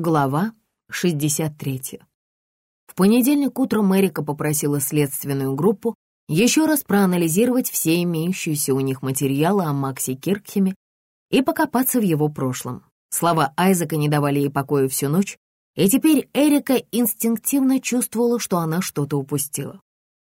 Глава 63. В понедельник утром Эрика попросила следственную группу еще раз проанализировать все имеющиеся у них материалы о Максе Киркхеме и покопаться в его прошлом. Слова Айзека не давали ей покоя всю ночь, и теперь Эрика инстинктивно чувствовала, что она что-то упустила.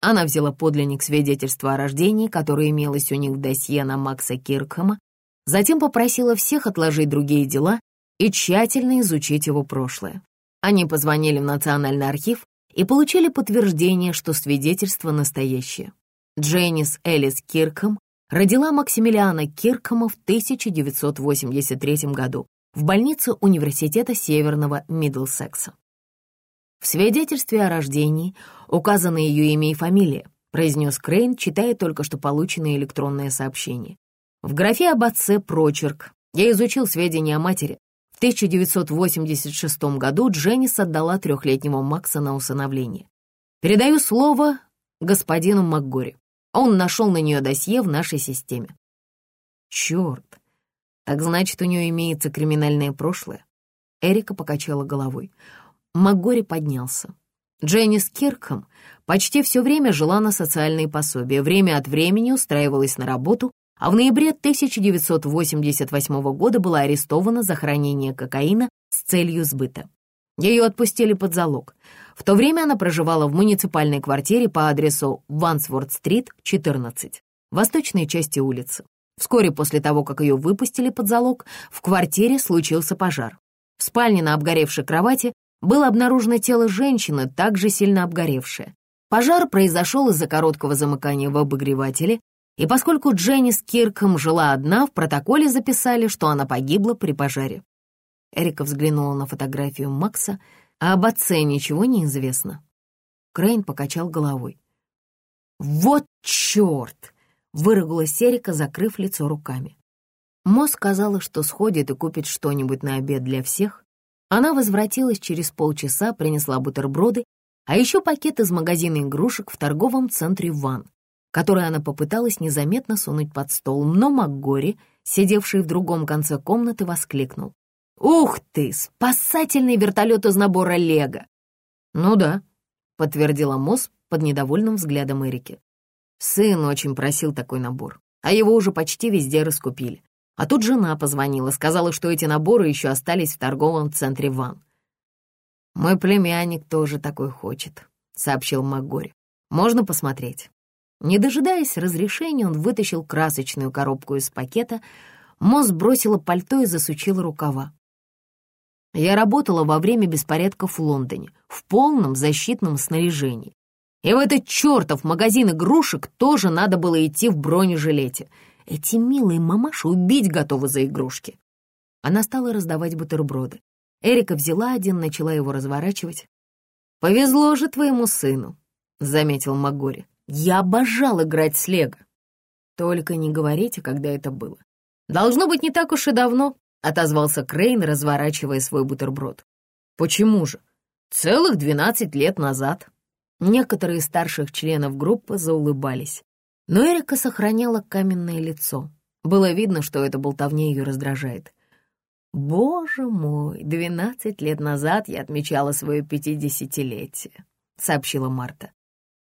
Она взяла подлинник свидетельства о рождении, которое имелось у них в досье на Макса Киркхэма, затем попросила всех отложить другие дела и тщательно изучить его прошлое. Они позвонили в Национальный архив и получили подтверждение, что свидетельство настоящее. Дженнис Элис Киркхэм родила Максимилиана Киркхэма в 1983 году в больнице Университета Северного Миддлсекса. В свидетельстве о рождении указаны ее имя и фамилия, произнес Крейн, читая только что полученное электронное сообщение. В графе об отце прочерк. Я изучил сведения о матери, в 1986 году Дженнис отдала трехлетнего Макса на усыновление. Передаю слово господину МакГори. Он нашел на нее досье в нашей системе. Черт, так значит, у нее имеется криминальное прошлое? Эрика покачала головой. МакГори поднялся. Дженнис Киркхэм почти все время жила на социальные пособия, время от времени устраивалась на работу а в ноябре 1988 года была арестована за хранение кокаина с целью сбыта. Ее отпустили под залог. В то время она проживала в муниципальной квартире по адресу Вансворд-стрит, 14, восточной части улицы. Вскоре после того, как ее выпустили под залог, в квартире случился пожар. В спальне на обгоревшей кровати было обнаружено тело женщины, также сильно обгоревшее. Пожар произошел из-за короткого замыкания в обогревателе, и поскольку Дженни с Кирком жила одна, в протоколе записали, что она погибла при пожаре. Эрика взглянула на фотографию Макса, а об отце ничего не известно. Крейн покачал головой. «Вот черт!» — выругалась Эрика, закрыв лицо руками. Мо сказала, что сходит и купит что-нибудь на обед для всех. Она возвратилась через полчаса, принесла бутерброды, а еще пакет из магазина игрушек в торговом центре «Ван», который она попыталась незаметно сунуть под стол, но МакГори, сидевший в другом конце комнаты, воскликнул. «Ух ты, спасательный вертолет из набора Лего!» «Ну да», — подтвердила Мосс под недовольным взглядом Эрики. Сын очень просил такой набор, а его уже почти везде раскупили. А тут жена позвонила, сказала, что эти наборы еще остались в торговом центре Ван. «Мой племянник тоже такой хочет», — сообщил МакГори. «Можно посмотреть?» Не дожидаясь разрешения, он вытащил красочную коробку из пакета. Мосс бросила пальто и засучила рукава. Я работала во время беспорядков в Лондоне, в полном защитном снаряжении. И в этот чертов магазин игрушек тоже надо было идти в бронежилете. Эти милые мамаши убить готовы за игрушки. Она стала раздавать бутерброды. Эрика взяла один, начала его разворачивать. «Повезло же твоему сыну», — заметил Магори. Я обожал играть с Лего. Только не говорите, когда это было. Должно быть не так уж и давно, отозвался Крейн, разворачивая свой бутерброд. Почему же? Целых двенадцать лет назад. Некоторые старших членов группы заулыбались. Но Эрика сохраняла каменное лицо. Было видно, что эта болтовня ее раздражает. «Боже мой, двенадцать лет назад я отмечала свое пятидесятилетие», — сообщила Марта.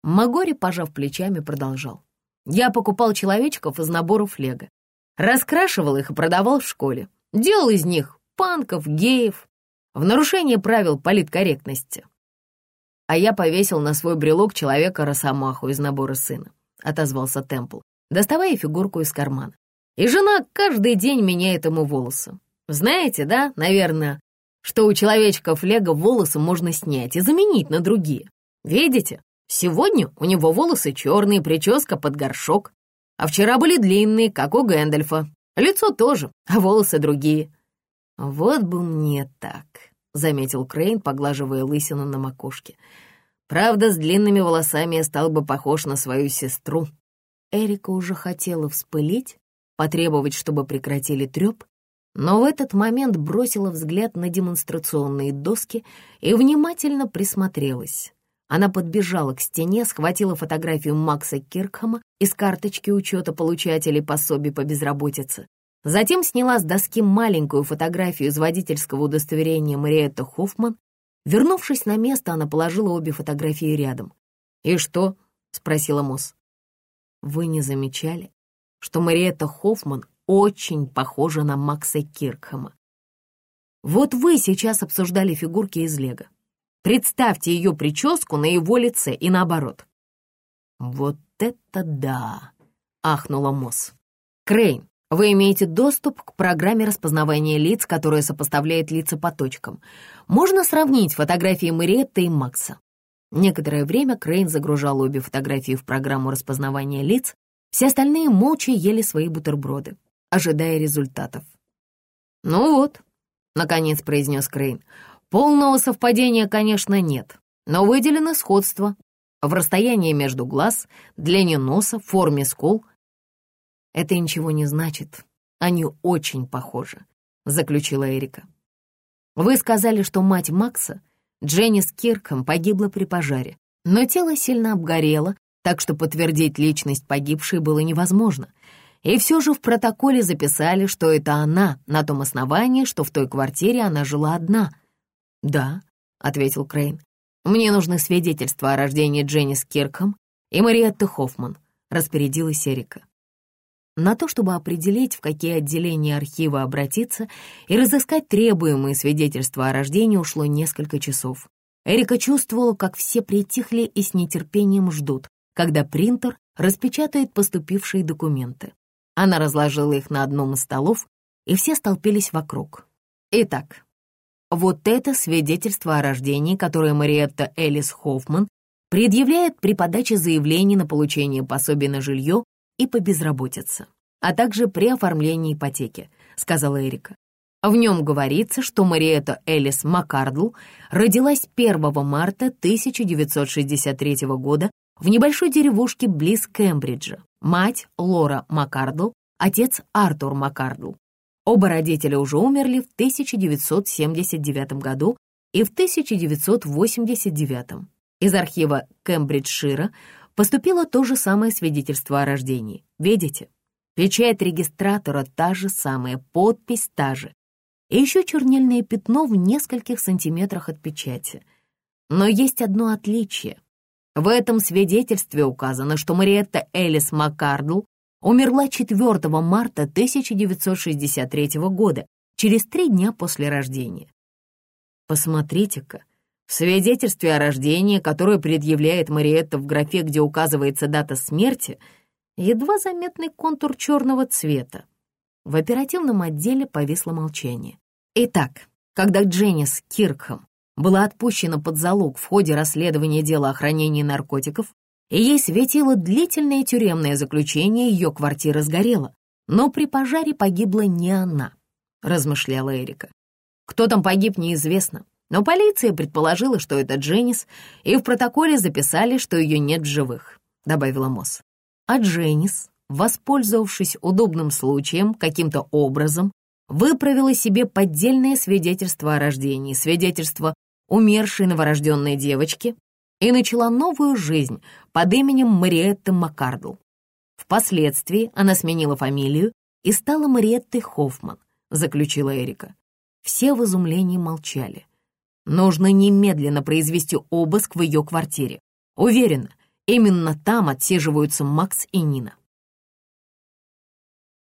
Магори, пожав плечами, продолжал. «Я покупал человечков из наборов лего. Раскрашивал их и продавал в школе. Делал из них панков, геев. В нарушение правил политкорректности. А я повесил на свой брелок человека-росомаху из набора сына», — отозвался Темпл, доставая фигурку из кармана. «И жена каждый день меняет ему волосы. Знаете, да, наверное, что у человечков лего волосы можно снять и заменить на другие. Видите? Сегодня у него волосы черные, прическа под горшок, а вчера были длинные, как у Гэндальфа. Лицо тоже, а волосы другие. «Вот бы мне так», — заметил Крейн, поглаживая лысину на макушке. «Правда, с длинными волосами я стал бы похож на свою сестру». Эрика уже хотела вспылить, потребовать, чтобы прекратили трёп, но в этот момент бросила взгляд на демонстрационные доски и внимательно присмотрелась. Она подбежала к стене, схватила фотографию Макса Киркхама из карточки учета получателей пособий по безработице, Затем сняла с доски маленькую фотографию из водительского удостоверения Мариетта Хоффман. Вернувшись на место, она положила обе фотографии рядом. «И что?» — спросила Мосс. «Вы не замечали, что Мариетта Хоффман очень похожа на Макса Киркхэма? Вот вы сейчас обсуждали фигурки из Лего. Представьте ее прическу на его лице и наоборот». «Вот это да!» — ахнула Мосс. «Крейн, вы имеете доступ к программе распознавания лиц, которая сопоставляет лица по точкам. Можно сравнить фотографии Мариетты и Макса. Некоторое время Крейн загружал обе фотографии в программу распознавания лиц, все остальные молча ели свои бутерброды, ожидая результатов. «Ну вот», — наконец произнес Крейн, — «полного совпадения, конечно, нет, но выделено сходство в расстоянии между глаз, длине носа, форме скул — «Это ничего не значит. Они очень похожи», — заключила Эрика. «Вы сказали, что мать Макса, Дженнис Кирком, погибла при пожаре, но тело сильно обгорело, так что подтвердить личность погибшей было невозможно. И все же в протоколе записали, что это она, на том основании, что в той квартире она жила одна». «Да», — ответил Крейн. «Мне нужны свидетельства о рождении Дженнис Кирком и Мариетты Хоффман», — распорядилась Эрика. На то, чтобы определить, в какие отделения архива обратиться и разыскать требуемые свидетельства о рождении, ушло несколько часов. Эрика чувствовала, как все притихли и с нетерпением ждут, когда принтер распечатает поступившие документы. Она разложила их на одном из столов, и все столпились вокруг. Итак, вот это свидетельство о рождении, которое Мариетта Элис Хоффман предъявляет при подаче заявления на получение пособия на жилье и по безработице, а также при оформлении ипотеки», — сказала Эрика. В нем говорится, что Мариэта Элис Маккардл родилась 1 марта 1963 года в небольшой деревушке близ Кембриджа. Мать Лора Маккардл, отец Артур Маккардл. Оба родителя уже умерли в 1979 году и в 1989. Из архива Кембриджшира Поступило то же самое свидетельство о рождении. Видите? Печать регистратора та же самая, подпись та же. И еще чернильное пятно в нескольких сантиметрах от печати. Но есть одно отличие. В этом свидетельстве указано, что Мариетта Элис Маккардл умерла 4 марта 1963 года, через три дня после рождения. Посмотрите-ка, в свидетельстве о рождении, которое предъявляет Мариетта в графе, где указывается дата смерти, едва заметный контур черного цвета. В оперативном отделе повисло молчание. Итак, когда Дженнис Киркхэм была отпущена под залог в ходе расследования дела о хранении наркотиков, и ей светило длительное тюремное заключение, ее квартира сгорела. Но при пожаре погибла не она, размышляла Эрика. Кто там погиб, неизвестно. Но полиция предположила, что это Дженнис, и в протоколе записали, что ее нет в живых», — добавила Мосс. А Дженнис, воспользовавшись удобным случаем, каким-то образом, выправила себе поддельное свидетельство о рождении, свидетельство умершей новорожденной девочки, и начала новую жизнь под именем Мариетты Маккардл. Впоследствии она сменила фамилию и стала Мариеттой Хоффман, заключила Эрика. Все в изумлении молчали. Нужно немедленно произвести обыск в ее квартире. Уверена, именно там отсиживаются Макс и Нина.